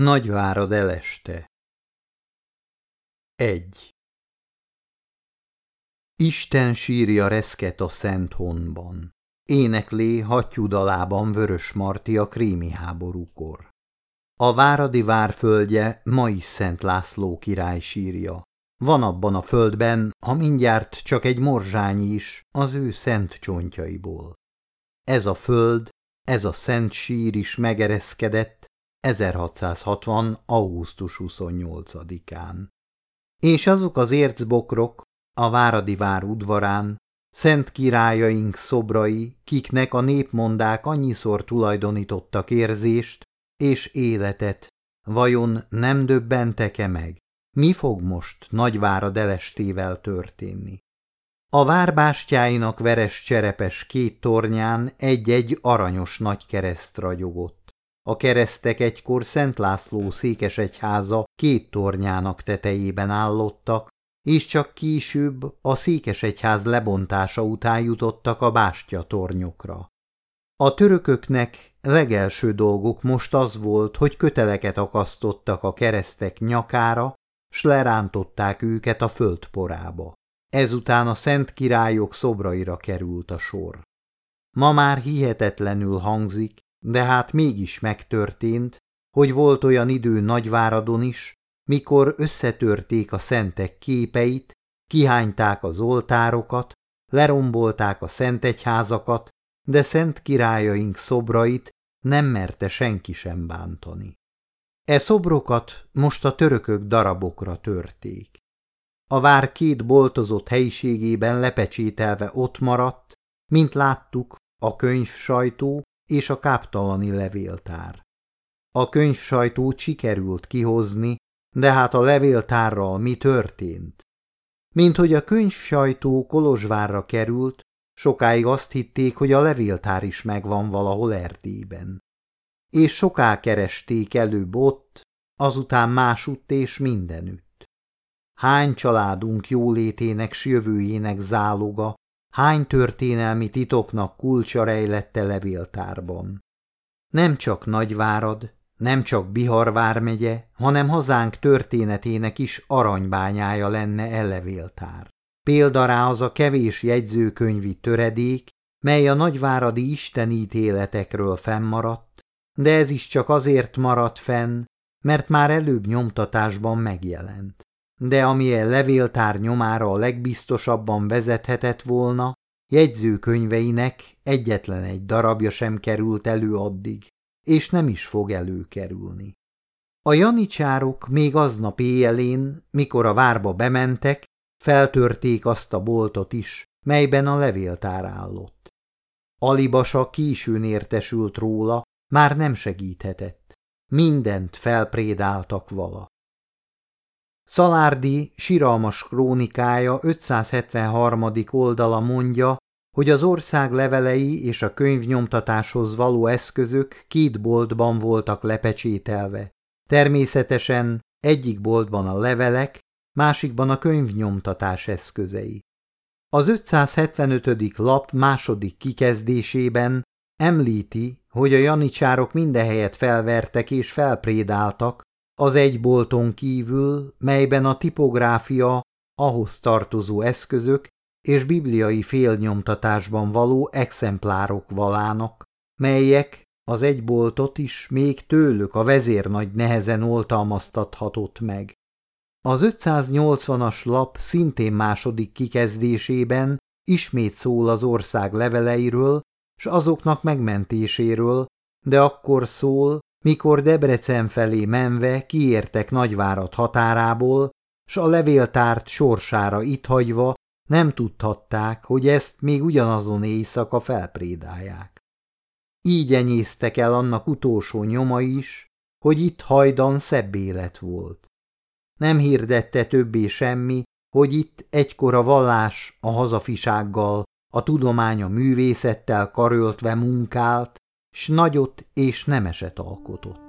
Nagyvárad eleste 1. Isten sírja reszket a Szent Honban. Éneklé hattyúdalában Vörös Marti a krími háborúkor. A Váradi várföldje ma is Szent László király sírja. Van abban a földben, ha mindjárt csak egy morzsányi is az ő szent csontjaiból. Ez a föld, ez a szent sír is megereszkedett, 1660. augusztus 28-án. És azok az ércbokrok a Váradi vár udvarán, szent királyaink szobrai, kiknek a népmondák annyiszor tulajdonítottak érzést és életet, vajon nem döbbentek-e meg? Mi fog most Nagyvárad elestével történni? A várbástyáinak veres cserepes két tornyán egy-egy aranyos nagy kereszt ragyogott. A keresztek egykor Szent László székesegyháza két tornyának tetejében állottak, és csak később a székesegyház lebontása után jutottak a bástya tornyokra. A törököknek legelső dolguk most az volt, hogy köteleket akasztottak a keresztek nyakára, s lerántották őket a földporába. Ezután a szent királyok szobraira került a sor. Ma már hihetetlenül hangzik, de hát mégis megtörtént, hogy volt olyan idő Nagyváradon is, mikor összetörték a szentek képeit, kihányták az oltárokat, lerombolták a szentegyházakat, de szent királyaink szobrait nem merte senki sem bántani. E szobrokat most a törökök darabokra törték. A vár két boltozott helyiségében lepecsételve ott maradt, mint láttuk, a könyv sajtó és a káptalani levéltár. A könyv sajtót sikerült kihozni, de hát a levéltárral mi történt? Mint hogy a könyv sajtó Kolozsvárra került, sokáig azt hitték, hogy a levéltár is megvan valahol Erdélyben. És soká keresték előbb ott, azután másutt és mindenütt. Hány családunk jólétének s jövőjének záloga, hány történelmi titoknak kulcsa rejlette levéltárban. Nem csak Nagyvárad, nem csak Bihar vármegye, hanem hazánk történetének is aranybányája lenne e levéltár. Példa rá az a kevés jegyzőkönyvi töredék, mely a nagyváradi istenítéletekről fennmaradt, de ez is csak azért maradt fenn, mert már előbb nyomtatásban megjelent de amilyen levéltár nyomára a legbiztosabban vezethetett volna, jegyzőkönyveinek egyetlen egy darabja sem került elő addig, és nem is fog előkerülni. A janicsárok még aznap éjjelén, mikor a várba bementek, feltörték azt a boltot is, melyben a levéltár állott. Alibasa későn értesült róla, már nem segíthetett. Mindent felprédáltak vala. Szalárdi siralmas krónikája 573. oldala mondja, hogy az ország levelei és a könyvnyomtatáshoz való eszközök két boltban voltak lepecsételve. Természetesen egyik boltban a levelek, másikban a könyvnyomtatás eszközei. Az 575. lap második kikezdésében említi, hogy a janicsárok mindehelyet felvertek és felprédáltak, az egy bolton kívül, melyben a tipográfia, ahhoz tartozó eszközök és bibliai félnyomtatásban való exemplárok valának, melyek az egy boltot is még tőlük a vezérnagy nehezen oltalmaztathatott meg. Az 580-as lap szintén második kikezdésében ismét szól az ország leveleiről, s azoknak megmentéséről, de akkor szól, mikor Debrecen felé menve kiértek Nagyvárat határából, s a levéltárt sorsára itt hagyva nem tudhatták, hogy ezt még ugyanazon éjszaka felprédálják. Így enyésztek el annak utolsó nyoma is, hogy itt hajdan szebb élet volt. Nem hirdette többé semmi, hogy itt egykor a vallás a hazafisággal, a tudomány a művészettel karöltve munkált, s nagyot és nemeset alkotott.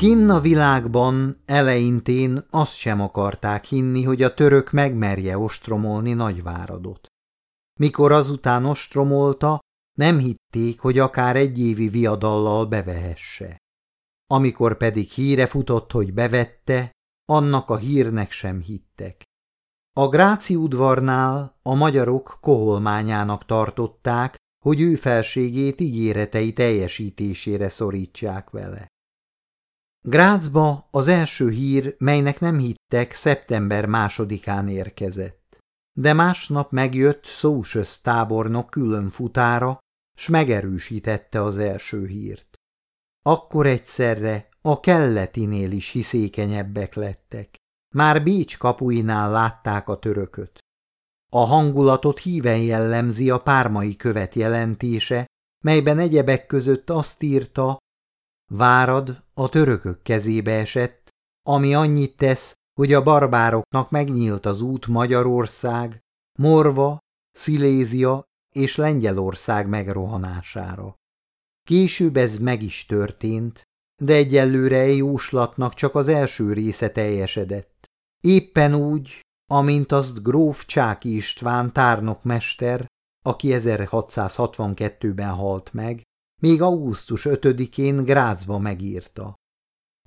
Kinn a világban eleintén azt sem akarták hinni, hogy a török megmerje ostromolni Nagyváradot. Mikor azután ostromolta, nem hitték, hogy akár egy évi viadallal bevehesse. Amikor pedig híre futott, hogy bevette, annak a hírnek sem hittek. A Gráci udvarnál a magyarok koholmányának tartották, hogy ő felségét ígéretei teljesítésére szorítsák vele. Grácsba az első hír, melynek nem hittek, szeptember másodikán érkezett. De másnap megjött Szósösz tábornok külön futára, s megerősítette az első hírt. Akkor egyszerre a kelletinél is hiszékenyebbek lettek. Már Bécs kapuinál látták a törököt. A hangulatot híven jellemzi a pármai követ jelentése, melyben egyebek között azt írta, Várad a törökök kezébe esett, ami annyit tesz, hogy a barbároknak megnyílt az út Magyarország, Morva, Szilézia és Lengyelország megrohanására. Később ez meg is történt, de egyelőre egy jóslatnak csak az első része teljesedett. Éppen úgy, amint azt gróf Csáki István tárnokmester, aki 1662-ben halt meg, még augusztus 5-én Grácsba megírta.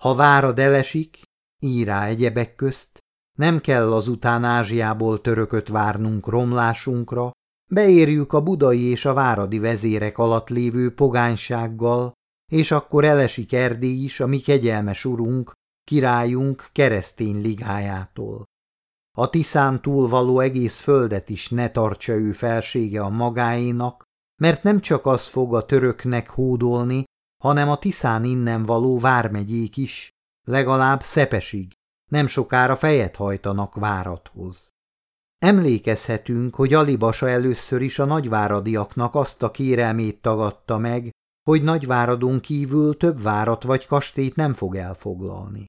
Ha várad elesik, írá egyebek közt, nem kell azután Ázsiából törököt várnunk romlásunkra, beérjük a budai és a váradi vezérek alatt lévő pogánysággal, és akkor elesik Erdély is a mi kegyelmes urunk, királyunk keresztény ligájától. A Tiszán túl való egész földet is ne tartsa ő felsége a magáénak, mert nem csak az fog a töröknek hódolni, hanem a Tiszán innen való vármegyék is, legalább Szepesig, nem sokára fejet hajtanak várathoz. Emlékezhetünk, hogy Alibasa először is a nagyváradiaknak azt a kérelmét tagadta meg, hogy nagyváradon kívül több várat vagy kastélyt nem fog elfoglalni.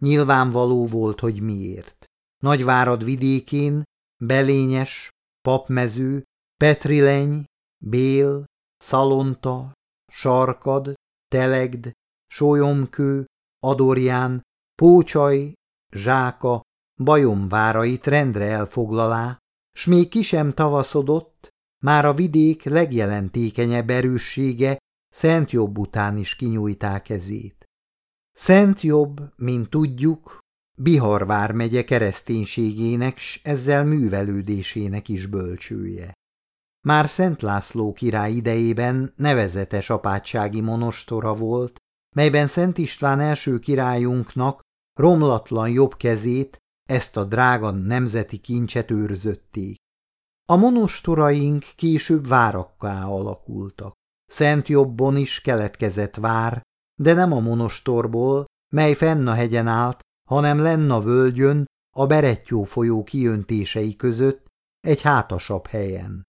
Nyilvánvaló volt, hogy miért. Nagyvárad vidékén Belényes, Papmező, Petrileny, Bél, Szalonta, Sarkad, Telegd, Sólyomkő, Adorján, Pócsaj, Zsáka, Bajom várait rendre elfoglalá, s még ki sem tavaszodott, már a vidék legjelentékenyebb erőssége Szent Jobb után is kinyújták kezét. Szent Jobb, mint tudjuk, Bihar vármegye kereszténységének s ezzel művelődésének is bölcsője. Már Szent László király idejében nevezetes apátsági monostora volt, melyben Szent István első királyunknak romlatlan jobb kezét, ezt a drága nemzeti kincset őrzötték. A monostoraink később várakká alakultak. Szent jobbon is keletkezett vár, de nem a monostorból, mely fenn a hegyen állt, hanem lenn a völgyön, a Berettyó folyó kiöntései között, egy hátasabb helyen.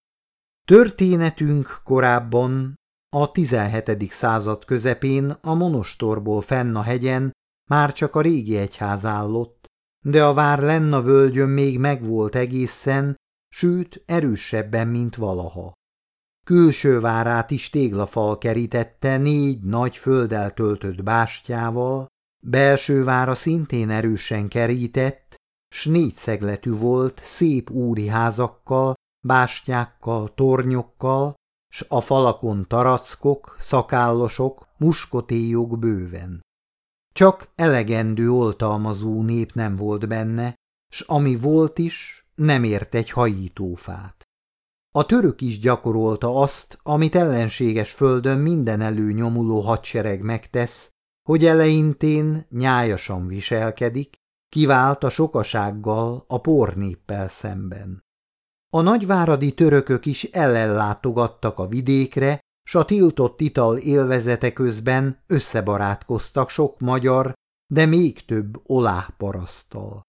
Történetünk korábban, a 17. század közepén a monostorból fenn a hegyen már csak a régi egyház állott, de a vár lenn a völgyön még megvolt egészen, sőt erősebben, mint valaha. Külső várát is téglafal kerítette négy nagy földdel töltött bástyával, belső vára szintén erősen kerített, s négyszegletű volt szép úri házakkal, bástyákkal, tornyokkal, s a falakon tarackok, szakállosok, muskotélyok bőven. Csak elegendő oltalmazó nép nem volt benne, s ami volt is, nem ért egy hajítófát. A török is gyakorolta azt, amit ellenséges földön minden előnyomuló hadsereg megtesz, hogy eleintén nyájasan viselkedik, kivált a sokasággal a pornéppel szemben. A nagyváradi törökök is ellenlátogattak a vidékre, s a tiltott ital élvezete közben összebarátkoztak sok magyar, de még több oláh parasztal.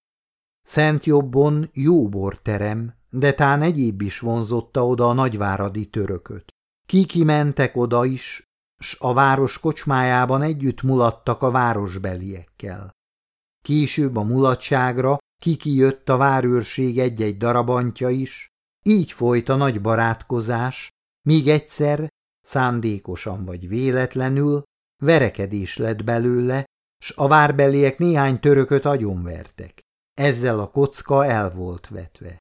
Szent jobbon jó borterem, de tán egyéb is vonzotta oda a nagyváradi törököt. Kiki mentek oda is, s a város kocsmájában együtt mulattak a városbeliekkel. Később a mulatságra kiki jött a várőrség egy-egy darabantja is, így folyt a nagy barátkozás, míg egyszer, szándékosan vagy véletlenül, verekedés lett belőle, s a várbeliek néhány törököt agyonvertek. Ezzel a kocka el volt vetve.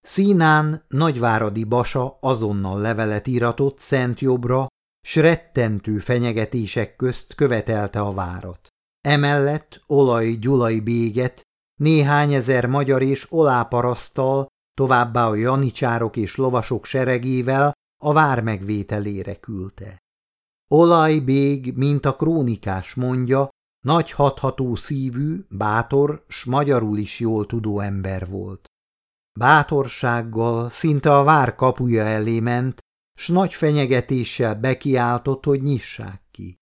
Színán nagyváradi basa azonnal levelet íratott Szent Jobbra, s rettentő fenyegetések közt követelte a várat. Emellett olaj gyulai béget, néhány ezer magyar és oláparasztal, továbbá a janicsárok és lovasok seregével a vár megvételére küldte. Olaj bég, mint a krónikás mondja, nagy hatható szívű, bátor, s magyarul is jól tudó ember volt. Bátorsággal szinte a vár kapuja elé ment, s nagy fenyegetéssel bekiáltott, hogy nyissák ki.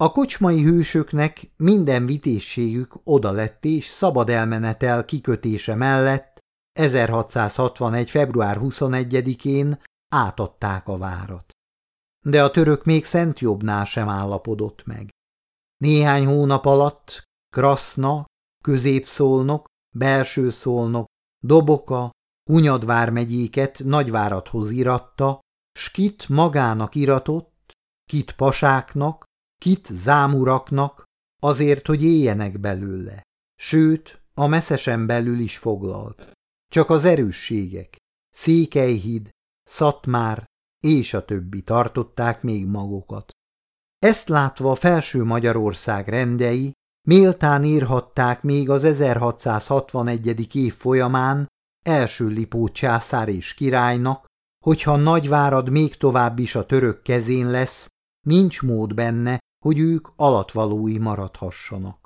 A kocsmai hősöknek minden vitészségük odalett és szabad elmenetel kikötése mellett 1661. február 21-én átadták a várat. De a török még Szent Jobbnál sem állapodott meg. Néhány hónap alatt Kraszna, Középszólnok, Belső Szólnok, Doboka, Hunyadvár megyéket nagyvárathoz iratta, s kit magának iratott, kit pasáknak, kit zámuraknak, azért, hogy éljenek belőle. Sőt, a messzesen belül is foglalt. Csak az erősségek, Székelyhíd, Szatmár és a többi tartották még magukat. Ezt látva a felső Magyarország rendei méltán írhatták még az 1661. év folyamán első Lipó császár és királynak, hogyha Nagyvárad még tovább is a török kezén lesz, nincs mód benne, hogy ők alatvalói maradhassanak.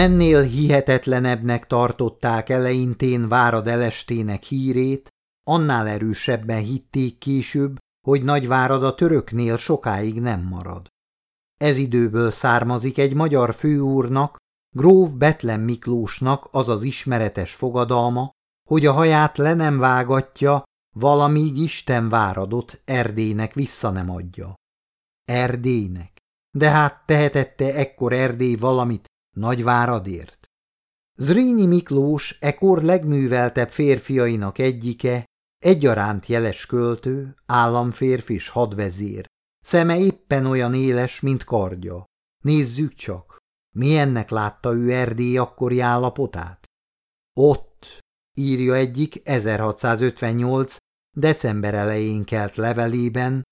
Mennél hihetetlenebbnek tartották eleintén Várad elestének hírét, annál erősebben hitték később, hogy Nagyvárad a töröknél sokáig nem marad. Ez időből származik egy magyar főúrnak, Gróf Betlen Miklósnak az az ismeretes fogadalma, hogy a haját le nem vágatja, valamíg Isten váradott Erdélynek vissza nem adja. Erdélynek? De hát tehetette ekkor Erdély valamit Nagyváradért? Zrínyi Miklós ekor legműveltebb férfiainak egyike, egyaránt jeles költő, államférfi és hadvezér, szeme éppen olyan éles, mint kardja. Nézzük csak, milyennek látta ő Erdély akkori állapotát? Ott, írja egyik 1658. december elején kelt levelében,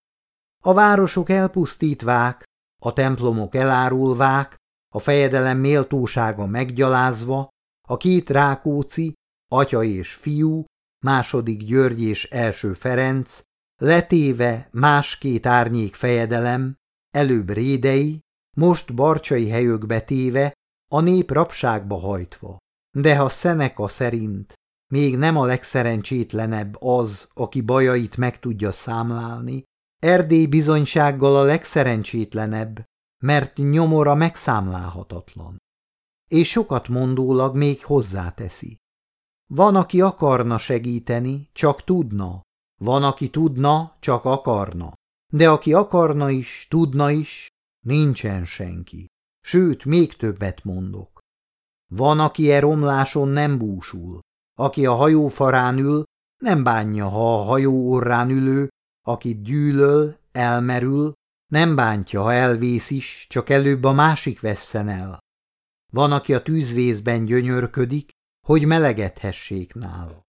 a városok elpusztítvák, a templomok elárulvák, a fejedelem méltósága meggyalázva, a két Rákóczi, atya és fiú, második György és első Ferenc, letéve más két árnyék fejedelem, előbb rédei, most barcsai helyökbe téve, a nép rabságba hajtva. De ha Szeneka szerint még nem a legszerencsétlenebb az, aki bajait meg tudja számlálni, Erdély bizonysággal a legszerencsétlenebb, mert nyomora megszámlálhatatlan. És sokat mondólag még hozzáteszi. Van, aki akarna segíteni, csak tudna. Van, aki tudna, csak akarna. De aki akarna is, tudna is, nincsen senki. Sőt, még többet mondok. Van, aki e romláson nem búsul. Aki a hajó farán ül, nem bánja, ha a hajó orrán ülő, akit gyűlöl, elmerül, nem bántja, ha elvész is, csak előbb a másik vesszen el. Van, aki a tűzvészben gyönyörködik, hogy melegedhessék nála.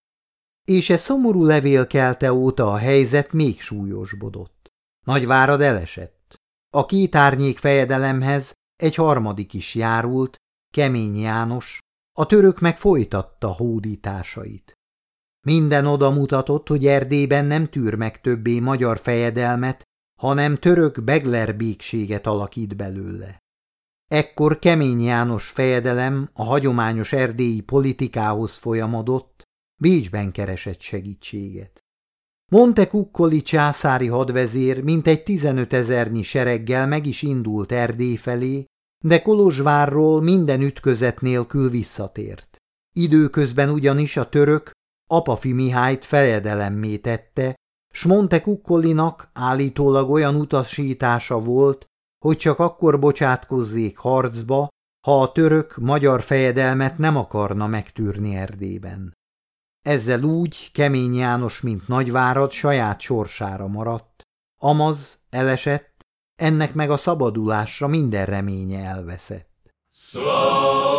És e szomorú levél kelte óta a helyzet még súlyosbodott. Nagyvárad elesett. A két árnyék fejedelemhez egy harmadik is járult, Kemény János, a török meg folytatta hódításait. Minden oda mutatott, hogy Erdélyben nem tűr meg többé magyar fejedelmet, hanem török begler békséget alakít belőle. Ekkor Kemény János fejedelem a hagyományos erdélyi politikához folyamodott, Bécsben keresett segítséget. Montekukkoli császári hadvezér mintegy 15 ezernyi sereggel meg is indult Erdély felé, de Kolozsvárról minden ütközet nélkül visszatért. Időközben ugyanis a török Apafi Mihályt fejedelemmé tette, s Montekukkolinak állítólag olyan utasítása volt, hogy csak akkor bocsátkozzék harcba, ha a török magyar fejedelmet nem akarna megtűrni Erdében. Ezzel úgy Kemény János, mint nagyvárad saját sorsára maradt. Amaz elesett, ennek meg a szabadulásra minden reménye elveszett. Slow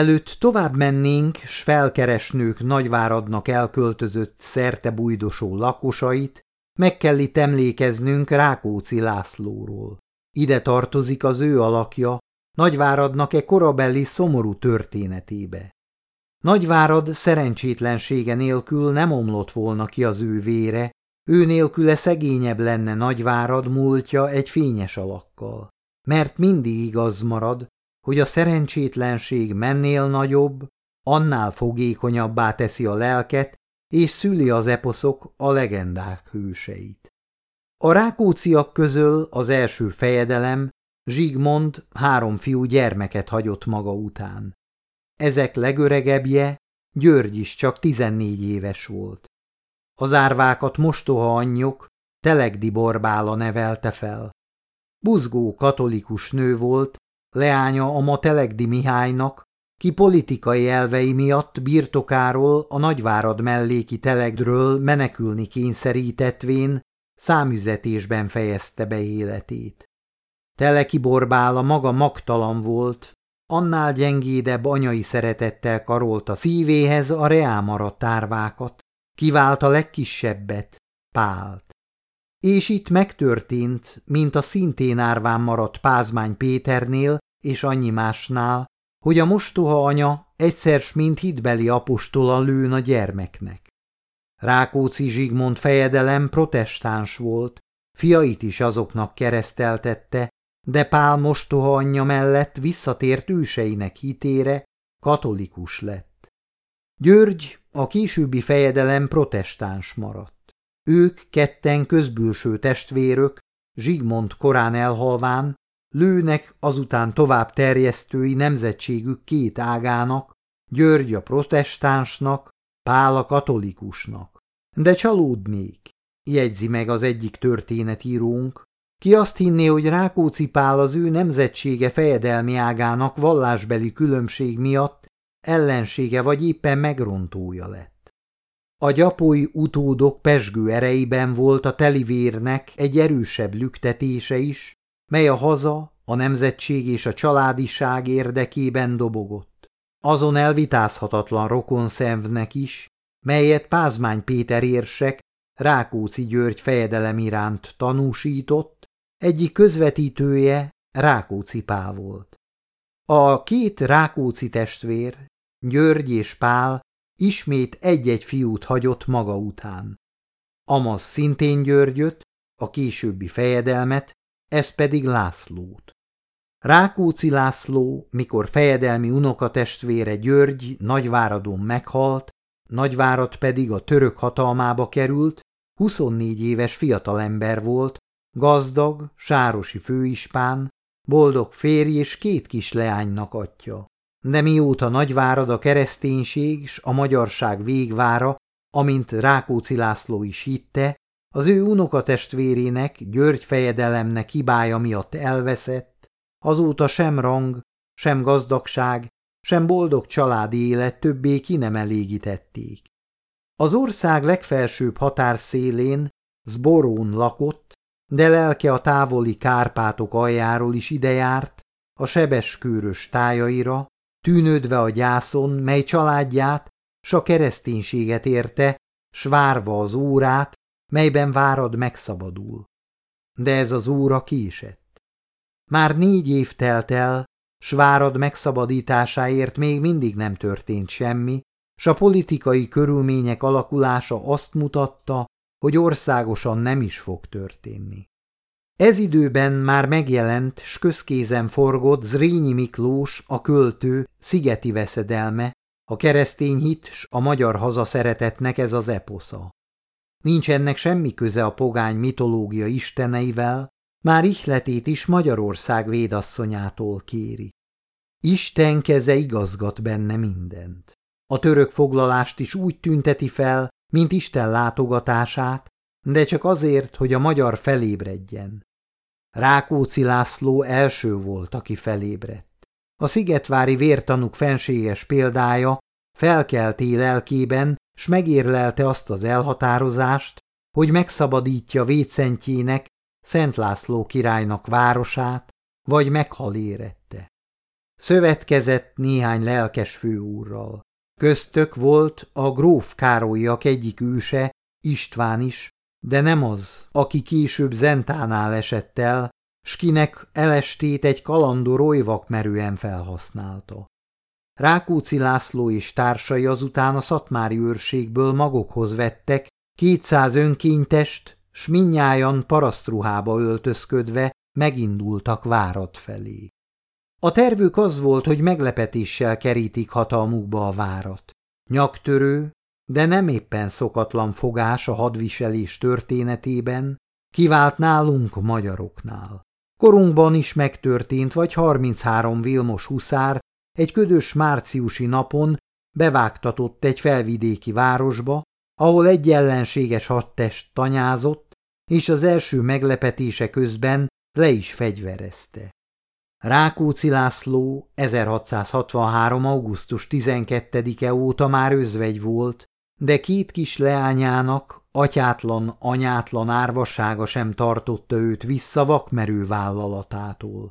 Mielőtt tovább mennénk, s felkeresnők nagyváradnak elköltözött szerte bújdosó lakosait, meg kell itt emlékeznünk Rákóczi Lászlóról. Ide tartozik az ő alakja, Nagyváradnak-e korabeli szomorú történetébe. Nagyvárad szerencsétlensége nélkül nem omlott volna ki az ő vére, ő nélküle szegényebb lenne Nagyvárad múltja egy fényes alakkal. Mert mindig igaz marad, hogy a szerencsétlenség mennél nagyobb, annál fogékonyabbá teszi a lelket, és szüli az eposzok a legendák hőseit. A rákóciak közül az első fejedelem Zsigmond három fiú gyermeket hagyott maga után. Ezek legöregebbje, György is csak tizennégy éves volt. Az árvákat mostoha anyjuk, Telegdi Borbála nevelte fel. Buzgó katolikus nő volt, leánya a ma Telegdi Mihálynak, ki politikai elvei miatt birtokáról a Nagyvárad melléki Telegdről menekülni kényszerítetvén számüzetésben fejezte be életét. Teleki borbála maga magtalan volt, annál gyengédebb anyai szeretettel karolta szívéhez a reámaradt tárvákat, kivált a legkisebbet, Pált. És itt megtörtént, mint a szintén árván maradt Pázmány Péternél és annyi másnál, hogy a mostoha anya egyszer mint hitbeli apostola lőn a gyermeknek. Rákóczi Zsigmond fejedelem protestáns volt, fiait is azoknak kereszteltette, de Pál mostoha anyja mellett visszatért őseinek hitére katolikus lett. György a későbbi fejedelem protestáns maradt. Ők ketten közbülső testvérök, Zsigmond korán elhalván, lőnek azután tovább terjesztői nemzetségük két ágának, György a protestánsnak, Pál a katolikusnak. De csalódnék, jegyzi meg az egyik történetírónk, ki azt hinné, hogy Rákóczi Pál az ő nemzetsége fejedelmi ágának vallásbeli különbség miatt ellensége vagy éppen megrontója lett. A gyapói utódok pesgő ereiben volt a telivérnek egy erősebb lüktetése is, mely a haza, a nemzetség és a családiság érdekében dobogott. Azon elvitázhatatlan rokonszemvnek is, melyet Pázmány Péter érsek Rákóczi György fejedelem iránt tanúsított, egyik közvetítője Rákóczi Pál volt. A két Rákóczi testvér, György és Pál ismét egy-egy fiút hagyott maga után. Amaz szintén Györgyöt, a későbbi fejedelmet, ez pedig Lászlót. Rákóczi László, mikor fejedelmi unokatestvére György Nagyváradon meghalt, Nagyvárad pedig a török hatalmába került, 24 éves fiatalember volt, Gazdag, sárosi főispán, boldog férj és két kis leánynak atya. De mióta nagyvárad a kereszténység s a magyarság végvára, amint Rákóczi László is hitte, az ő unokatestvérének, György fejedelemnek hibája miatt elveszett, azóta sem rang, sem gazdagság, sem boldog családi élet többé ki nem elégítették. Az ország legfelsőbb határszélén Zborón lakott, de lelke a távoli Kárpátok aljáról is idejárt, a sebeskőrös tájaira, tűnődve a gyászon, mely családját, s a kereszténységet érte, s várva az órát, melyben várad megszabadul. De ez az óra késett. Már négy év telt el, s várad megszabadításáért még mindig nem történt semmi, s a politikai körülmények alakulása azt mutatta, hogy országosan nem is fog történni. Ez időben már megjelent, s közkézen forgott Zrínyi Miklós, a költő, szigeti veszedelme, a keresztény hit s a magyar hazaszeretetnek ez az eposza. Nincs ennek semmi köze a pogány mitológia isteneivel, már ihletét is Magyarország védasszonyától kéri. Isten keze igazgat benne mindent. A török foglalást is úgy tünteti fel, mint Isten látogatását, de csak azért, hogy a magyar felébredjen. Rákóczi László első volt, aki felébredt. A szigetvári vértanúk fenséges példája felkelté lelkében, s megérlelte azt az elhatározást, hogy megszabadítja védszentjének, Szent László királynak városát, vagy meghal érette. Szövetkezett néhány lelkes főúrral. Köztök volt a gróf Károlyak egyik őse, István is, de nem az, aki később Zentánál esett el, s kinek elestét egy kalandor oly vakmerően felhasználta. Rákóczi László és társai azután a szatmári őrségből magokhoz vettek kétszáz önkénytest, s minnyájan parasztruhába öltözködve megindultak várat felé. A tervük az volt, hogy meglepetéssel kerítik hatalmukba a várat. Nyaktörő, de nem éppen szokatlan fogás a hadviselés történetében, kivált nálunk magyaroknál. Korunkban is megtörtént, vagy 33 Vilmos huszár egy ködös márciusi napon bevágtatott egy felvidéki városba, ahol egy ellenséges hadtest tanyázott, és az első meglepetése közben le is fegyverezte. Rákóczi László 1663. augusztus 12-e óta már özvegy volt, de két kis leányának atyátlan, anyátlan árvassága sem tartotta őt vissza vakmerő vállalatától.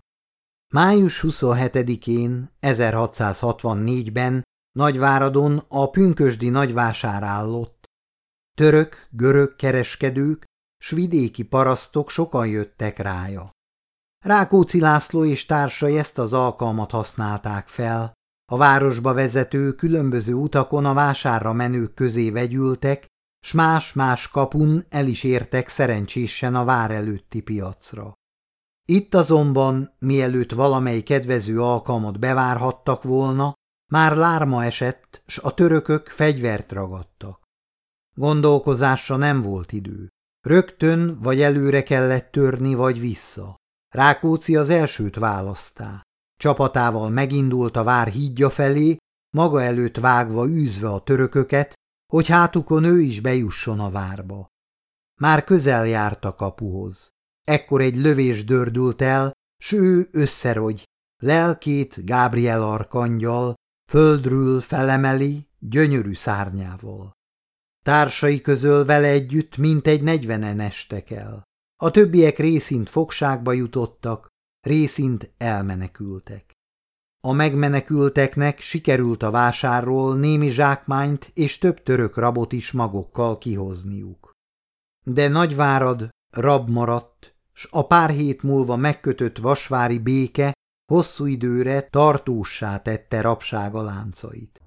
Május 27-én 1664-ben Nagyváradon a pünkösdi nagyvásár állott. Török, görög kereskedők, svidéki parasztok sokan jöttek rája. Rákóczi László és társai ezt az alkalmat használták fel. A városba vezető különböző utakon a vásárra menők közé vegyültek, s más-más kapun el is értek szerencsésen a vár előtti piacra. Itt azonban, mielőtt valamely kedvező alkalmat bevárhattak volna, már lárma esett, s a törökök fegyvert ragadtak. Gondolkozásra nem volt idő. Rögtön vagy előre kellett törni, vagy vissza. Rákóczi az elsőt választá. Csapatával megindult a vár hídja felé, maga előtt vágva űzve a törököket, hogy hátukon ő is bejusson a várba. Már közel járt a kapuhoz. Ekkor egy lövés dördült el, s ő összerogy, lelkét Gábriel arkangyal, földről felemeli, gyönyörű szárnyával. Társai közöl vele együtt mintegy negyvenen estek el. A többiek részint fogságba jutottak, részint elmenekültek. A megmenekülteknek sikerült a vásárról némi zsákmányt és több török rabot is magokkal kihozniuk. De Nagyvárad rab maradt, s a pár hét múlva megkötött vasvári béke hosszú időre tartósá tette rabsága láncait.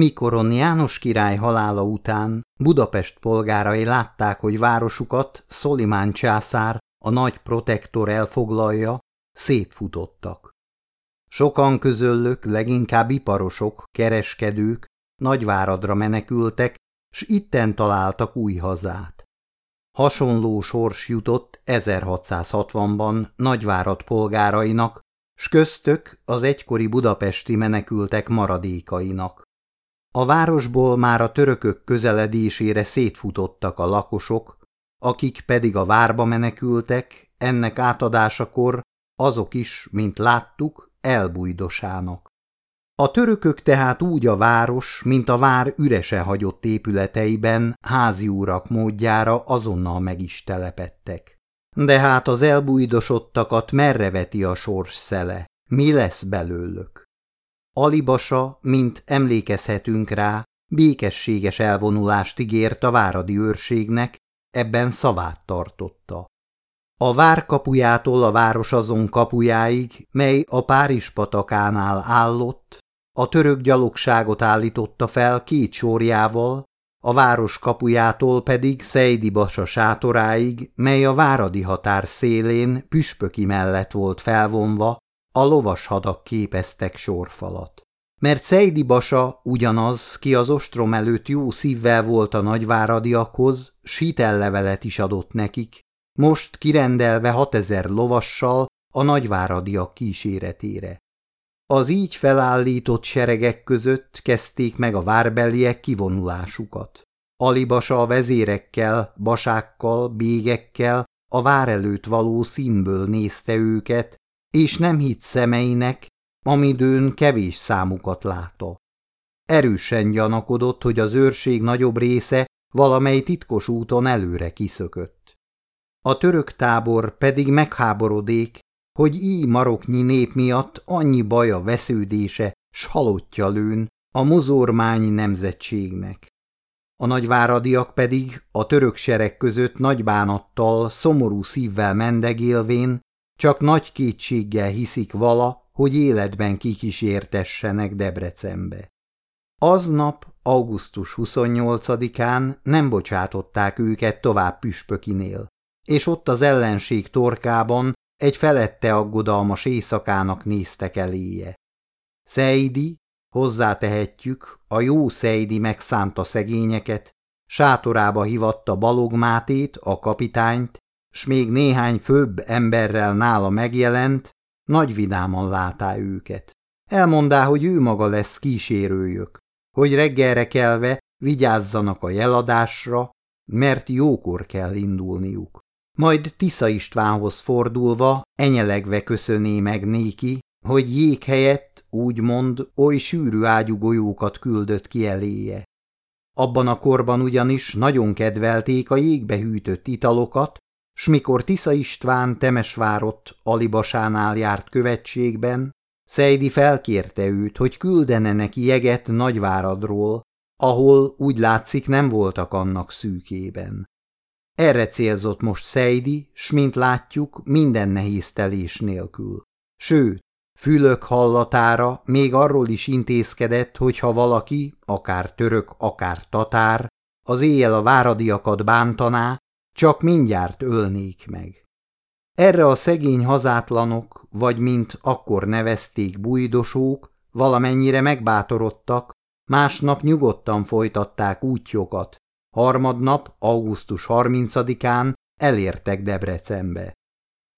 Mikoron János király halála után Budapest polgárai látták, hogy városukat Szolimán császár, a nagy protektor elfoglalja, szétfutottak. Sokan közöllök, leginkább iparosok, kereskedők, Nagyváradra menekültek, s itten találtak új hazát. Hasonló sors jutott 1660-ban Nagyvárad polgárainak, s köztök az egykori budapesti menekültek maradékainak. A városból már a törökök közeledésére szétfutottak a lakosok, akik pedig a várba menekültek, ennek átadásakor azok is, mint láttuk, elbújdosának. A törökök tehát úgy a város, mint a vár ürese hagyott épületeiben háziúrak módjára azonnal meg is telepettek. De hát az elbújdosodtakat merre veti a sors szele? Mi lesz belőlük? Alibasa, mint emlékezhetünk rá, békességes elvonulást ígért a váradi őrségnek, ebben szavát tartotta. A vár kapujától a város azon kapujáig, mely a Párizs patakánál állott, a török gyalogságot állította fel két sorjával, a város kapujától pedig Szejdi Basa sátoráig, mely a váradi határ szélén püspöki mellett volt felvonva, a lovas hadak képeztek sorfalat. Mert Szejdi Basa ugyanaz, ki az ostrom előtt jó szívvel volt a nagyváradiakhoz, sítellevelet is adott nekik, most kirendelve hatezer lovassal a nagyváradiak kíséretére. Az így felállított seregek között kezdték meg a várbeliek kivonulásukat. Alibasa a vezérekkel, basákkal, bégekkel a vár előtt való színből nézte őket, és nem hitt szemeinek, amidőn kevés számukat látta. Erősen gyanakodott, hogy az őrség nagyobb része valamely titkos úton előre kiszökött. A török tábor pedig megháborodék, hogy így maroknyi nép miatt annyi baja vesződése s halottja lőn a mozormány nemzetségnek. A nagyváradiak pedig a török sereg között nagy bánattal, szomorú szívvel mendegélvén, csak nagy kétséggel hiszik vala, hogy életben kikísértessenek Debrecenbe. Aznap, augusztus 28-án nem bocsátották őket tovább püspökinél, és ott az ellenség torkában egy felette aggodalmas éjszakának néztek eléje. Szeidi, hozzátehetjük, a jó Szeidi megszánta szegényeket, sátorába hivatta Balog Mátét, a kapitányt, s még néhány főbb emberrel nála megjelent, nagy vidáman látá őket. Elmondá, hogy ő maga lesz kísérőjök, hogy reggelre kelve vigyázzanak a jeladásra, mert jókor kell indulniuk. Majd Tisza Istvánhoz fordulva, enyelegve köszöné meg néki, hogy jég helyett, úgymond, oly sűrű ágyú golyókat küldött ki eléje. Abban a korban ugyanis nagyon kedvelték a jégbe hűtött italokat, s mikor Tisza István Temesvárott Alibasánál járt követségben, Szejdi felkérte őt, hogy küldene neki jeget Nagyváradról, ahol úgy látszik nem voltak annak szűkében. Erre célzott most Szeidi, s mint látjuk, minden nehéztelés nélkül. Sőt, fülök hallatára még arról is intézkedett, hogy ha valaki, akár török, akár tatár, az éjjel a váradiakat bántaná, csak mindjárt ölnék meg. Erre a szegény hazátlanok, vagy mint akkor nevezték bújdosók, valamennyire megbátorodtak, másnap nyugodtan folytatták útjokat, Harmadnap, augusztus 30-án elértek Debrecenbe.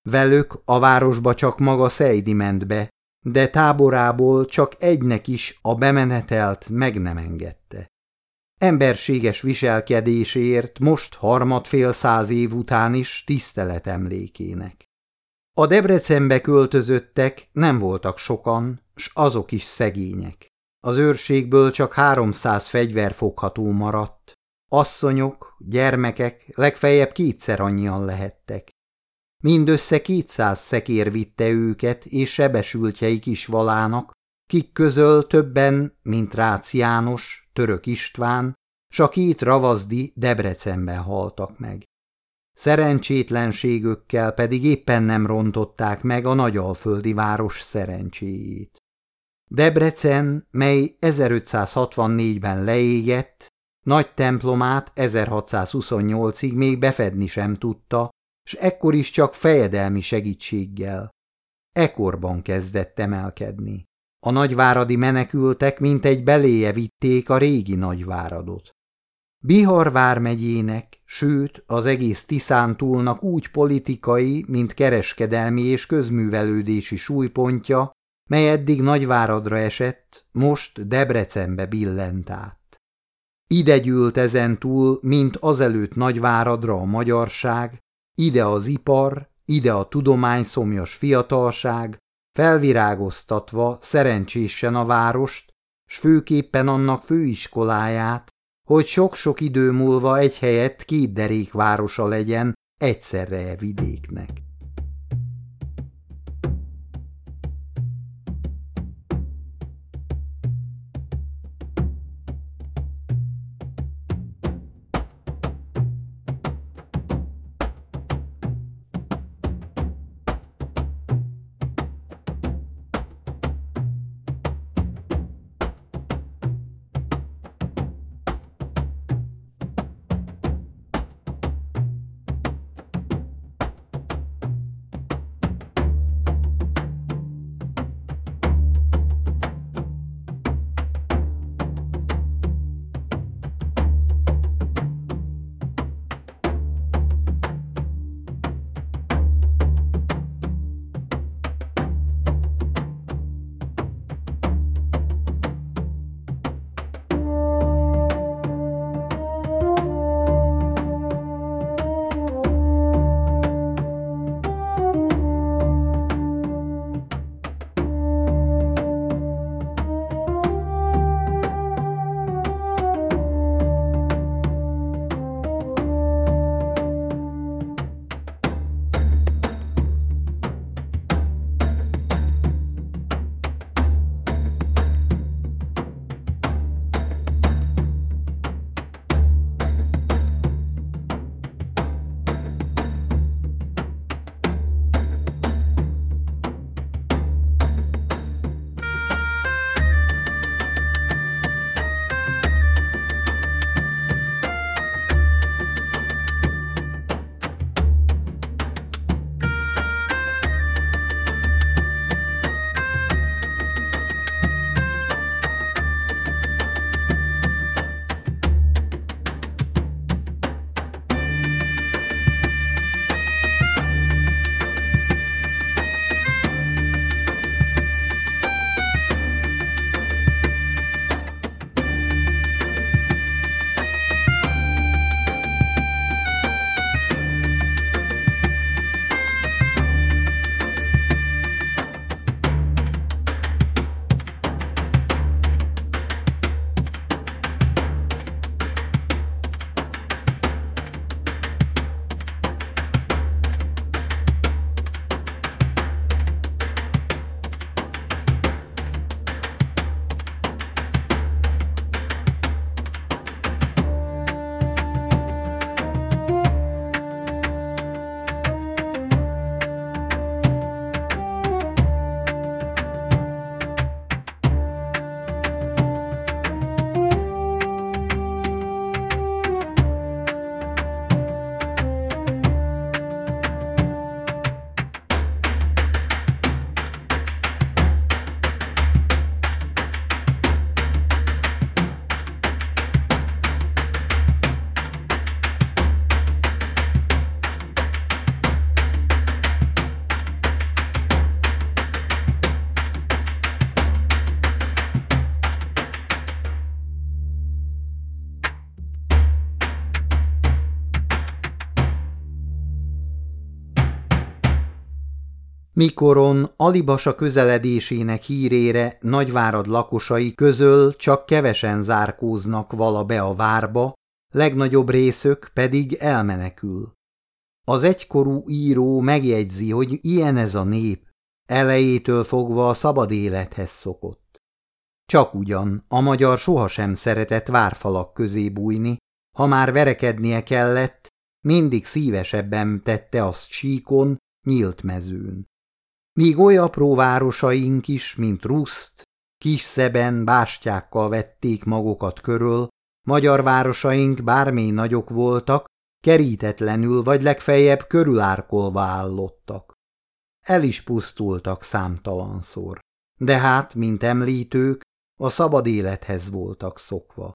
Velük a városba csak maga Szejdi ment be, de táborából csak egynek is a bemenetelt meg nem engedte. Emberséges viselkedéséért most harmadfél száz év után is tisztelet emlékének. A Debrecenbe költözöttek nem voltak sokan, s azok is szegények. Az őrségből csak háromszáz fegyver fogható maradt, Asszonyok, gyermekek legfeljebb kétszer annyian lehettek. Mindössze kétszáz szekér vitte őket és sebesültjeik is valának, kik közöl többen, mint Rácz Török István, s a két ravazdi Debrecenben haltak meg. Szerencsétlenségükkel pedig éppen nem rontották meg a nagyalföldi város szerencséjét. Debrecen, mely 1564-ben leégett, nagy templomát 1628-ig még befedni sem tudta, s ekkor is csak fejedelmi segítséggel. Ekorban kezdett emelkedni. A nagyváradi menekültek mint egy beléje vitték a régi nagyváradot. Bihar vármegyének, sőt az egész Tiszántúlnak úgy politikai, mint kereskedelmi és közművelődési súlypontja, mely eddig Nagyváradra esett, most Debrecenbe billent át. Ide gyűlt ezentúl, mint azelőtt Nagyváradra a magyarság, ide az ipar, ide a tudomány szomjas fiatalság, felvirágoztatva szerencsésen a várost, s főképpen annak főiskoláját, hogy sok-sok idő múlva egy helyett két derék városa legyen egyszerre e vidéknek. Mikoron Alibasa közeledésének hírére Nagyvárad lakosai közöl csak kevesen zárkóznak vala be a várba, legnagyobb részök pedig elmenekül. Az egykorú író megjegyzi, hogy ilyen ez a nép, elejétől fogva a szabad élethez szokott. Csak ugyan a magyar sohasem szeretett várfalak közé bújni, ha már verekednie kellett, mindig szívesebben tette azt síkon, nyílt mezőn míg oly apró városaink is, mint Ruszt, kis szeben bástyákkal vették magukat körül, magyar városaink bármely nagyok voltak, kerítetlenül vagy legfeljebb körülárkolva állottak. El is pusztultak számtalanszor, de hát, mint említők, a szabad élethez voltak szokva.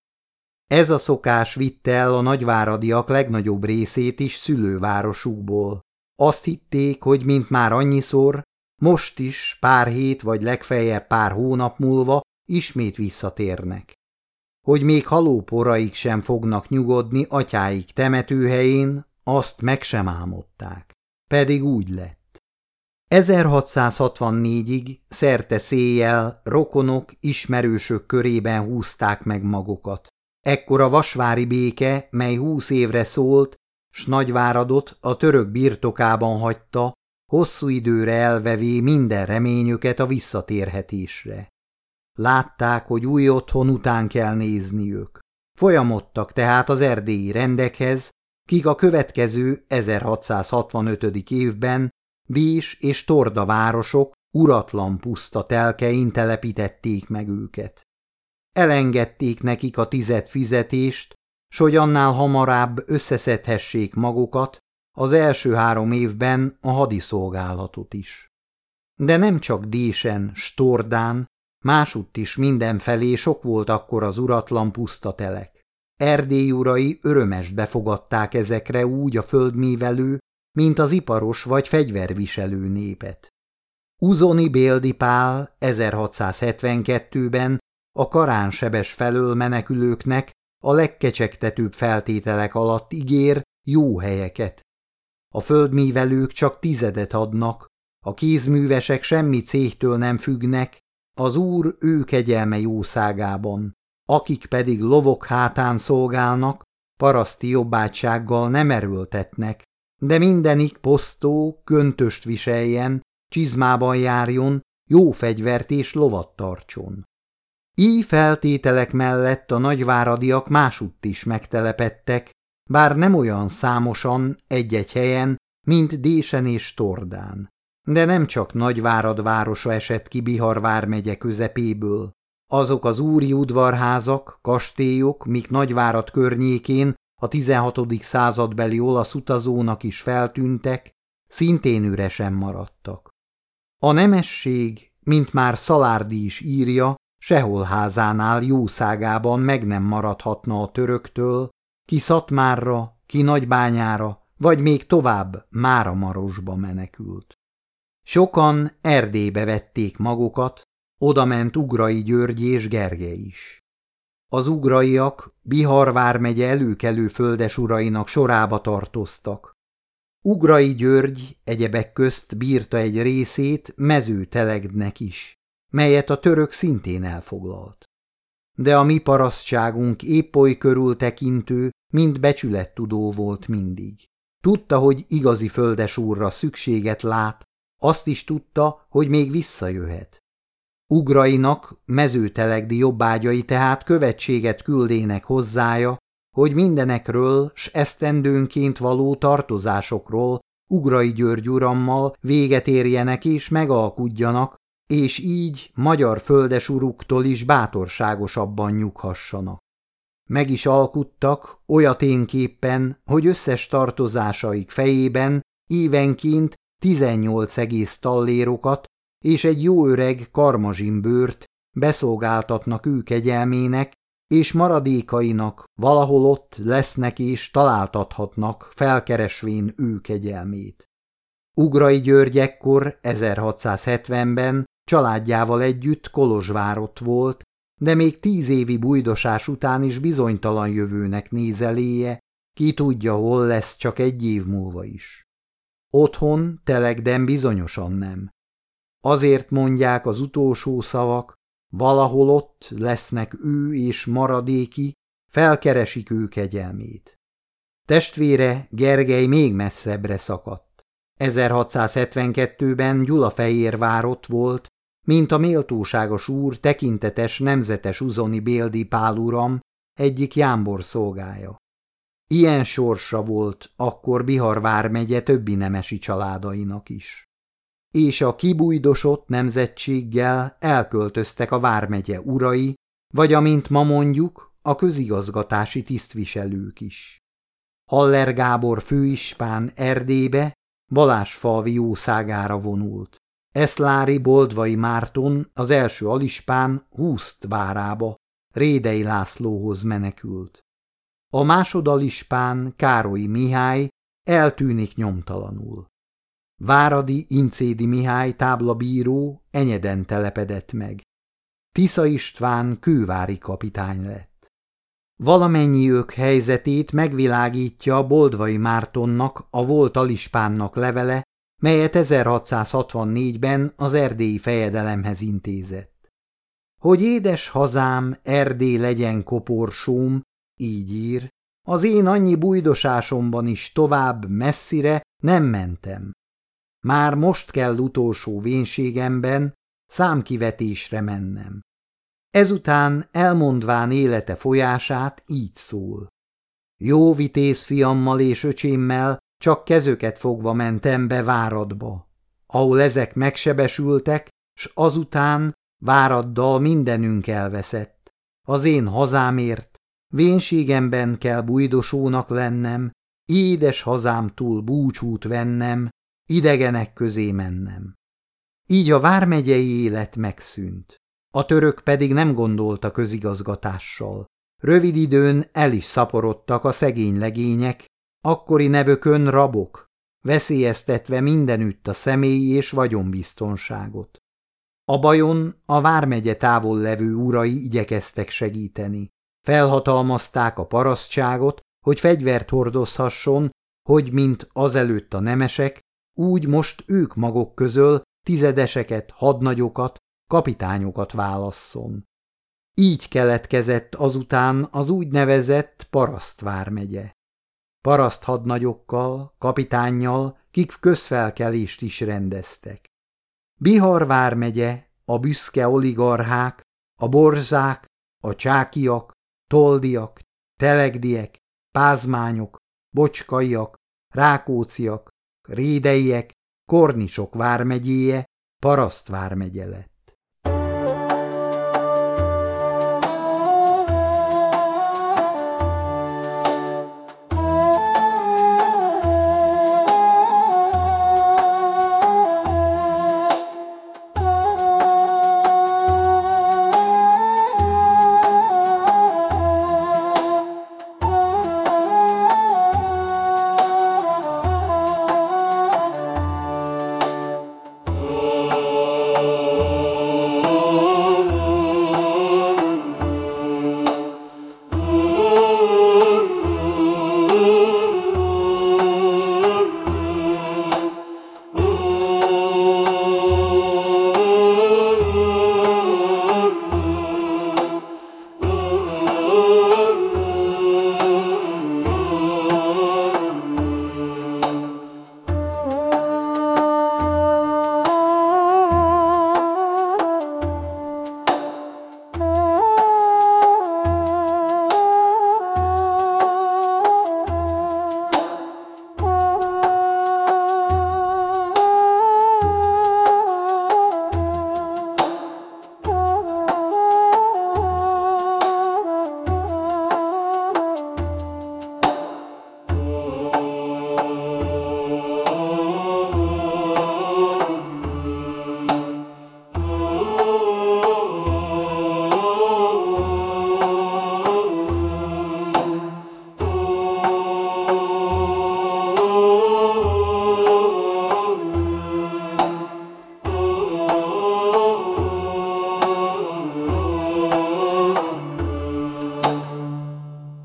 Ez a szokás vitte el a nagyváradiak legnagyobb részét is szülővárosukból. Azt hitték, hogy mint már annyiszor, most is pár hét vagy legfeljebb pár hónap múlva ismét visszatérnek. Hogy még halóporaik sem fognak nyugodni atyáik temetőhelyén, azt meg sem álmodták. Pedig úgy lett. 1664-ig szerte széjjel rokonok, ismerősök körében húzták meg magukat. Ekkor a vasvári béke, mely húsz évre szólt, s Nagyváradot a török birtokában hagyta, hosszú időre elvevé minden reményüket a visszatérhetésre. Látták, hogy új otthon után kell nézniük. Folyamodtak tehát az erdélyi rendekhez, kik a következő 1665. évben Bés és Torda városok uratlan puszta telkein telepítették meg őket. Elengedték nekik a tizet fizetést, s hogy annál hamarabb összeszedhessék magukat, az első három évben a hadiszolgálatot is. De nem csak Désen, Stordán, másutt is mindenfelé sok volt akkor az uratlan pusztatelek. Erdély urai örömest befogadták ezekre úgy a földmívelő, mint az iparos vagy fegyverviselő népet. Uzoni Béldi Pál 1672-ben a karánsebes felől menekülőknek a legkecsegtetőbb feltételek alatt ígér jó helyeket. A földmívelők csak tizedet adnak, a kézművesek semmi cégtől nem függnek, az úr ő kegyelme jószágában, akik pedig lovok hátán szolgálnak, paraszti jobbátsággal nem erőltetnek, de mindenik posztó, köntöst viseljen, csizmában járjon, jó fegyvert és lovat tartson. Így feltételek mellett a nagyváradiak másutt is megtelepettek, bár nem olyan számosan egy-egy helyen, mint Désen és Tordán. De nem csak Nagyvárad városa esett ki Bihar vármegye közepéből. Azok az úri udvarházak, kastélyok, mik Nagyvárad környékén a 16. századbeli olasz utazónak is feltűntek, szintén üresen maradtak. A nemesség, mint már Szalárdi is írja, sehol házánál jószágában meg nem maradhatna a töröktől, ki Szatmárra, ki Nagybányára, vagy még tovább Máramarosba menekült. Sokan Erdélybe vették magukat, odament Ugrai György és Gerge is. Az ugraiak Bihar vármegye előkelő urainak sorába tartoztak. Ugrai György egyebek közt bírta egy részét mezőtelegnek is, melyet a török szintén elfoglalt. De a mi parasztságunk épp oly körültekintő, mint becsülettudó volt mindig. Tudta, hogy igazi földesúrra szükséget lát, azt is tudta, hogy még visszajöhet. Ugrainak mezőtelegdi jobbágyai tehát követséget küldének hozzája, hogy mindenekről s esztendőnként való tartozásokról Ugrai György urammal véget érjenek és megalkudjanak, és így magyar földesuruktól is bátorságosabban nyughassanak. Meg is alkuttak olyaténképpen, hogy összes tartozásaik fejében évenként 18 egész tallérokat és egy jó öreg karmazsimbőrt beszolgáltatnak ő kegyelmének, és maradékainak valahol ott lesznek és találtathatnak felkeresvén ő kegyelmét. Ugrai György ekkor 1670-ben családjával együtt Kolozsvárott volt, de még tíz évi bújdosás után is bizonytalan jövőnek nézeléje, ki tudja, hol lesz csak egy év múlva is. Otthon telegden bizonyosan nem. Azért mondják az utolsó szavak, valahol ott lesznek ő és maradéki, felkeresik ő kegyelmét. Testvére Gergely még messzebbre szakadt. 1672-ben Gyulafehérvár ott volt, mint a méltóságos úr tekintetes nemzetes uzoni Béldi Pál uram, egyik jámbor szolgája. Ilyen sorsa volt akkor Bihar vármegye többi nemesi családainak is. és a kibújdosott nemzetséggel elköltöztek a vármegye urai, vagy amint ma mondjuk, a közigazgatási tisztviselők is. Haller Gábor főispán Erdébe, Balásfalvi jószágára vonult. Eszlári Boldvai Márton, az első alispán Húszt várába, Rédei Lászlóhoz menekült. A másodalispán Károly Mihály eltűnik nyomtalanul. Váradi Incédi Mihály táblabíró enyeden telepedett meg. Tisza István kővári kapitány lett. Valamennyi ők helyzetét megvilágítja Boldvai Mártonnak, a volt alispánnak levele, melyet 1664-ben az erdélyi fejedelemhez intézett. Hogy édes hazám, Erdély legyen koporsóm, így ír, az én annyi bújdosásomban is tovább messzire nem mentem. Már most kell utolsó vénségemben számkivetésre mennem. Ezután elmondván élete folyását így szól. Jó vitéz fiammal és öcsémmel csak kezöket fogva mentem be váradba, ahol ezek megsebesültek, s azután váraddal mindenünk elveszett. Az én hazámért, vénségemben kell bújdosónak lennem, édes hazámtól búcsút vennem, idegenek közé mennem. Így a vármegyei élet megszűnt. A török pedig nem gondolta közigazgatással. Rövid időn el is szaporodtak a szegény legények, akkori nevökön rabok, veszélyeztetve mindenütt a személyi és vagyonbiztonságot. A bajon a vármegye távol levő urai igyekeztek segíteni. Felhatalmazták a parasztságot, hogy fegyvert hordozhasson, hogy mint azelőtt a nemesek, úgy most ők maguk közöl tizedeseket, hadnagyokat, kapitányokat válasszon. Így keletkezett azután az úgynevezett parasztvármegye. Paraszthadnagyokkal, kapitánnyal, kik közfelkelést is rendeztek. Bihar vármegye, a büszke oligarchák, a borzák, a csákiak, toldiak, telegdiek, pázmányok, bocskaiak, rákóciak, rédeiek, kornisok vármegyéje, paraszt vármegye lett.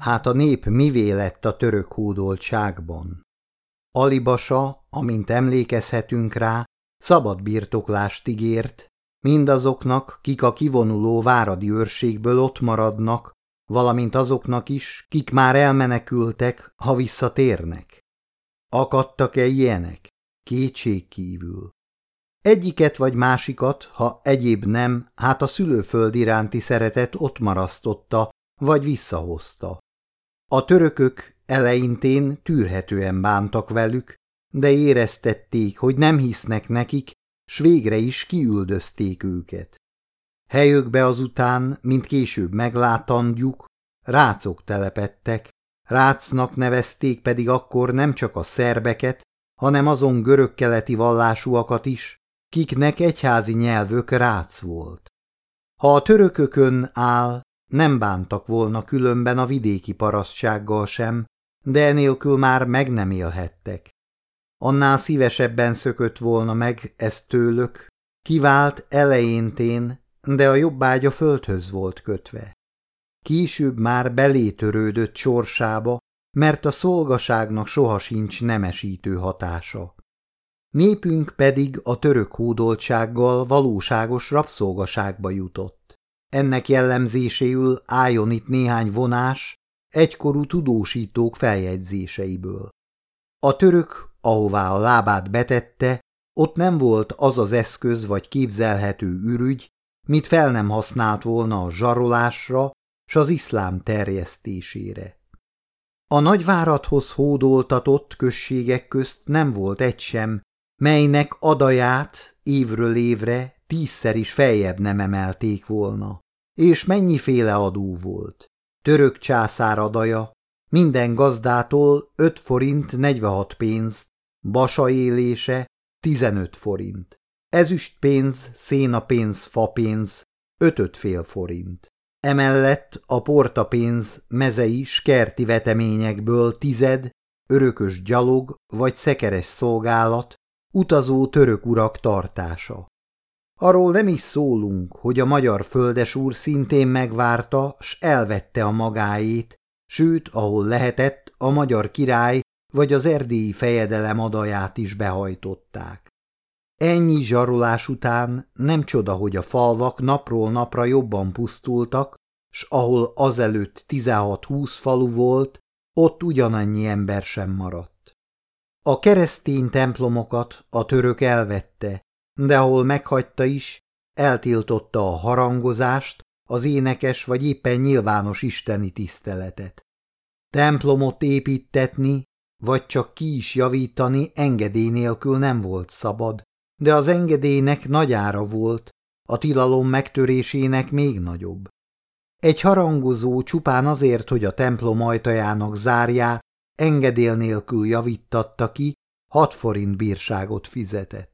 Hát a nép mivé lett a török hódoltságban? Alibasa, amint emlékezhetünk rá, szabad birtoklást ígért, mindazoknak, kik a kivonuló váradi őrségből ott maradnak, valamint azoknak is, kik már elmenekültek, ha visszatérnek. Akadtak-e ilyenek? Kétség kívül. Egyiket vagy másikat, ha egyéb nem, hát a szülőföld iránti szeretet ott marasztotta, vagy visszahozta. A törökök eleintén tűrhetően bántak velük, de éreztették, hogy nem hisznek nekik, s végre is kiüldözték őket. Helyökbe azután, mint később meglátandjuk, rácok telepettek, rácnak nevezték pedig akkor nem csak a szerbeket, hanem azon görögkeleti vallásúakat is, kiknek egyházi nyelvök rác volt. Ha a törökökön áll, nem bántak volna különben a vidéki parasztsággal sem, de enélkül már meg nem élhettek. Annál szívesebben szökött volna meg ezt tőlök, kivált elejéntén, de a jobb ágya földhöz volt kötve. Később már belétörődött sorsába, mert a szolgaságnak soha sincs nemesítő hatása. Népünk pedig a török hódoltsággal valóságos rabszolgaságba jutott. Ennek jellemzéséül álljon itt néhány vonás egykorú tudósítók feljegyzéseiből. A török, ahová a lábát betette, ott nem volt az az eszköz vagy képzelhető ürügy, mit fel nem használt volna a zsarolásra s az iszlám terjesztésére. A nagyvárathoz hódoltatott községek közt nem volt egy sem, melynek adaját évről évre tízszer is feljebb nem emelték volna. És mennyiféle adó volt. Török császár adaja, minden gazdától 5 forint 46 pénz, basa élése 15 forint. Ezüstpénz, szénapénz, fapénz, ötöt fél forint. Emellett a portapénz mezei skerti veteményekből tized, örökös gyalog vagy szekeres szolgálat, utazó török urak tartása. Arról nem is szólunk, hogy a magyar földesúr szintén megvárta, s elvette a magáét, sőt, ahol lehetett, a magyar király vagy az erdélyi fejedelem adaját is behajtották. Ennyi zsarolás után nem csoda, hogy a falvak napról napra jobban pusztultak, s ahol azelőtt 16-20 falu volt, ott ugyanannyi ember sem maradt. A keresztény templomokat a török elvette, de ahol meghagyta is, eltiltotta a harangozást, az énekes vagy éppen nyilvános isteni tiszteletet. Templomot építetni, vagy csak ki is javítani engedély nélkül nem volt szabad, de az engedélynek nagy ára volt, a tilalom megtörésének még nagyobb. Egy harangozó csupán azért, hogy a templom ajtajának zárját engedél nélkül javítatta ki, hat forint bírságot fizetett.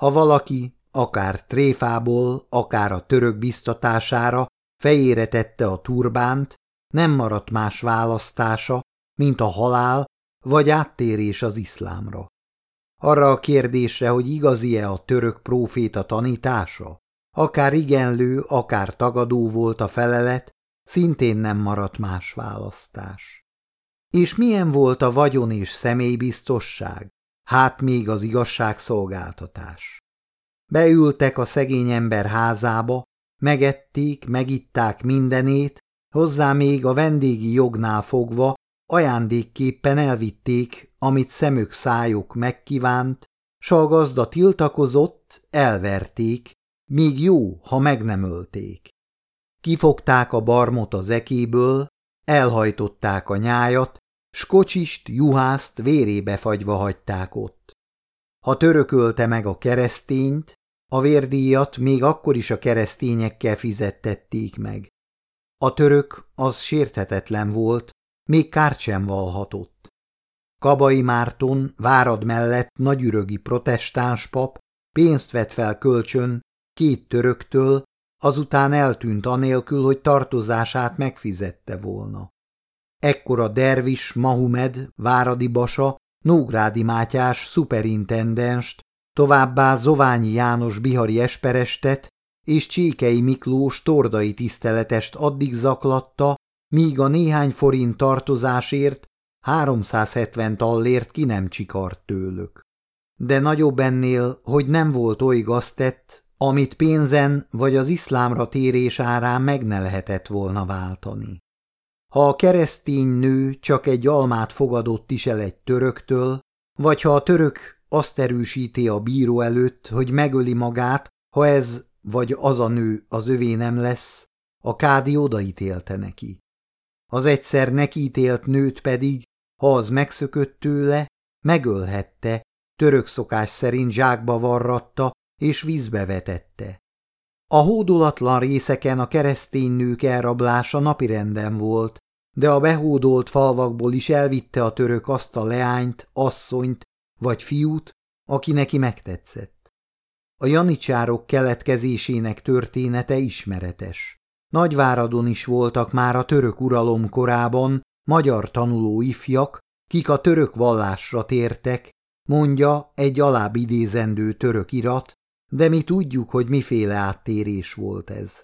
Ha valaki, akár tréfából, akár a török biztatására fejére tette a turbánt, nem maradt más választása, mint a halál vagy áttérés az iszlámra. Arra a kérdésre, hogy igazi-e a török próféta tanítása, akár igenlő, akár tagadó volt a felelet, szintén nem maradt más választás. És milyen volt a vagyon és személybiztosság, hát még az igazságszolgáltatás. Beültek a szegény ember házába, megették, megitták mindenét, hozzá még a vendégi jognál fogva ajándékképpen elvitték, amit szemük szájuk megkívánt, s a gazda tiltakozott, elverték, míg jó, ha meg nem ölték. Kifogták a barmot az ekéből, elhajtották a nyájat, s kocsist, juhászt vérébe fagyva hagyták ott. Ha törökölte meg a keresztényt, a vérdíjat még akkor is a keresztényekkel fizettették meg. A török az sérthetetlen volt, még kárt sem valhatott. Kabai Márton várad mellett nagyürögi protestáns pap pénzt vett fel kölcsön két töröktől, azután eltűnt anélkül, hogy tartozását megfizette volna. Ekkor a dervis Mahumed váradi basa Nógrádi Mátyás szuperintendenst, továbbá Zoványi János bihari esperestet és Csékei Miklós tordai tiszteletest addig zaklatta, míg a néhány forint tartozásért 370 tallért ki nem csikart tőlük. De nagyobb ennél, hogy nem volt oly gaztett, amit pénzen vagy az iszlámra térés árán meg ne lehetett volna váltani. Ha a keresztény nő csak egy almát fogadott is el egy töröktől, vagy ha a török azt erősíti a bíró előtt, hogy megöli magát, ha ez vagy az a nő az övé nem lesz, a kádi odaítélte neki. Az egyszer nekítélt nőt pedig, ha az megszökött tőle, megölhette, török szokás szerint zsákba varratta, és vízbe vetette. A hódolatlan részeken a keresztény nők elrablása napirenden volt, de a behódolt falvakból is elvitte a török azt a leányt, asszonyt vagy fiút, aki neki megtetszett. A janicsárok keletkezésének története ismeretes. Nagyváradon is voltak már a török uralom korában magyar tanuló ifjak, kik a török vallásra tértek, mondja egy alább idézendő török irat, de mi tudjuk, hogy miféle áttérés volt ez.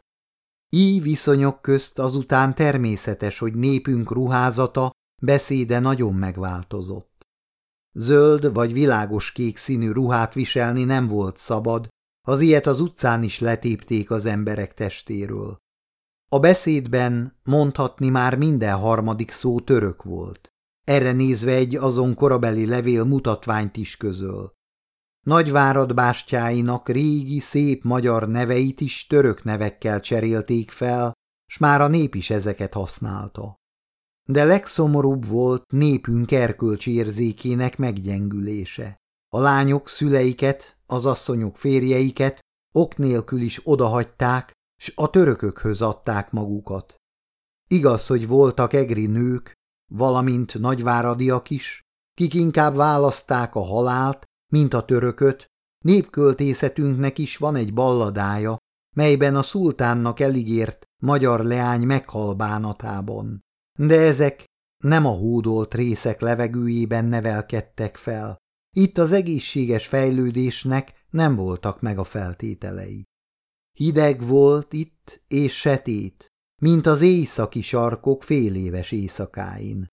Így viszonyok közt azután természetes, hogy népünk ruházata, beszéde nagyon megváltozott. Zöld vagy világos kék színű ruhát viselni nem volt szabad, az ilyet az utcán is letépték az emberek testéről. A beszédben mondhatni már minden harmadik szó török volt. Erre nézve egy azon korabeli levél mutatványt is közöl. Nagyvárad bástyáinak régi, szép magyar neveit is török nevekkel cserélték fel, s már a nép is ezeket használta. De legszomorúbb volt népünk erkölcsi érzékének meggyengülése. A lányok szüleiket, az asszonyok férjeiket ok nélkül is odahagyták, s a törökökhöz adták magukat. Igaz, hogy voltak egri nők, valamint nagyváradiak is, kik inkább választák a halált, mint a törököt, népköltészetünknek is van egy balladája, melyben a szultánnak eligért magyar leány meghal bánatában. De ezek nem a hódolt részek levegőjében nevelkedtek fel. Itt az egészséges fejlődésnek nem voltak meg a feltételei. Hideg volt itt és setét, mint az északi sarkok féléves éjszakáin.